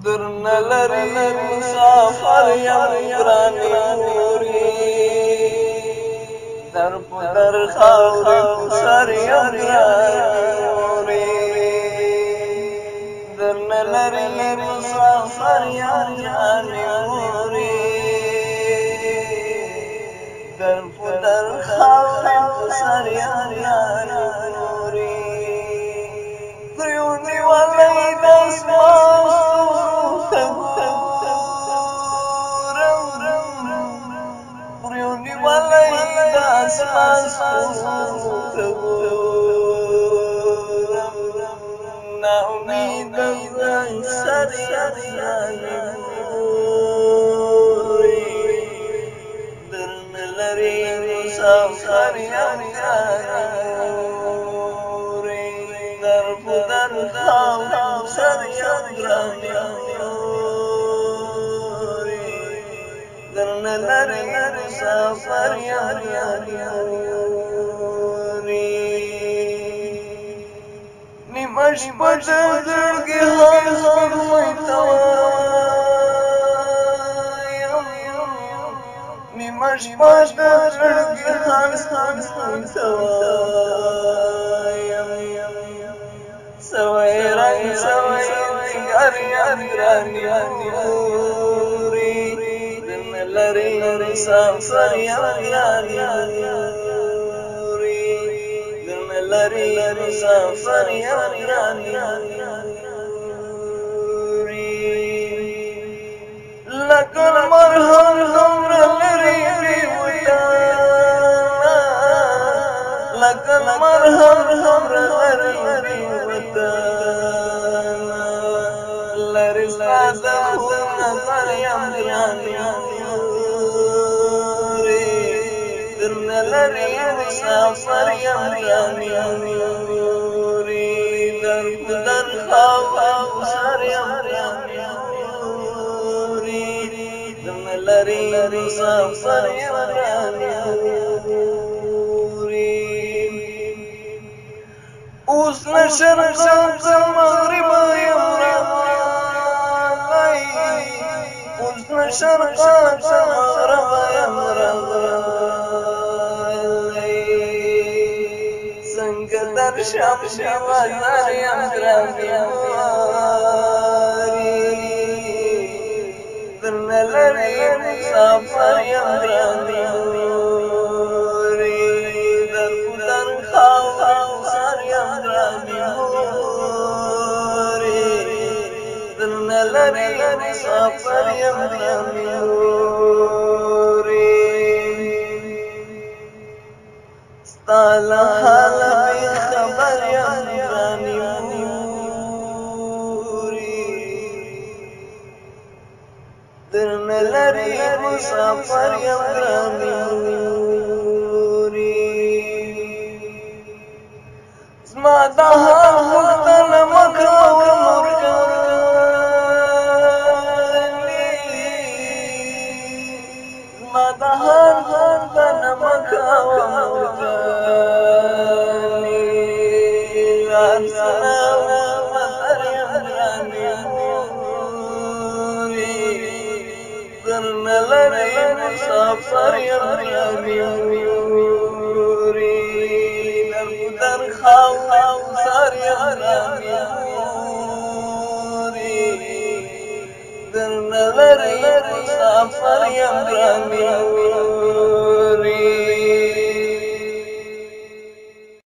درن لري مسافر یم ګرانی موري در په در خاور سر یم ګرانی موري درن لري مسافر یم ګرانی موري در په در خاور سر یم ګرانی والای دسمان ګراني نوري دن لري سفر یا یاري دل لري سفر یا یاري لکه لري مسافر يم رامي نوري درکدن خاو سر يم رامي نوري دم لري مسافر يم رامي نوري نشر شام مغرب يم رامي شم شوازر یم ګرانیواري درنه لري مسافر یم ګرانیواري در در خواو سر یم ګرانیواري درنه لري مسافر یم ګرانیواري ستال حال بی درن لری مسافر یم گرانی لري مسافر یاري در خاو سر یاري در لري مسافر یاري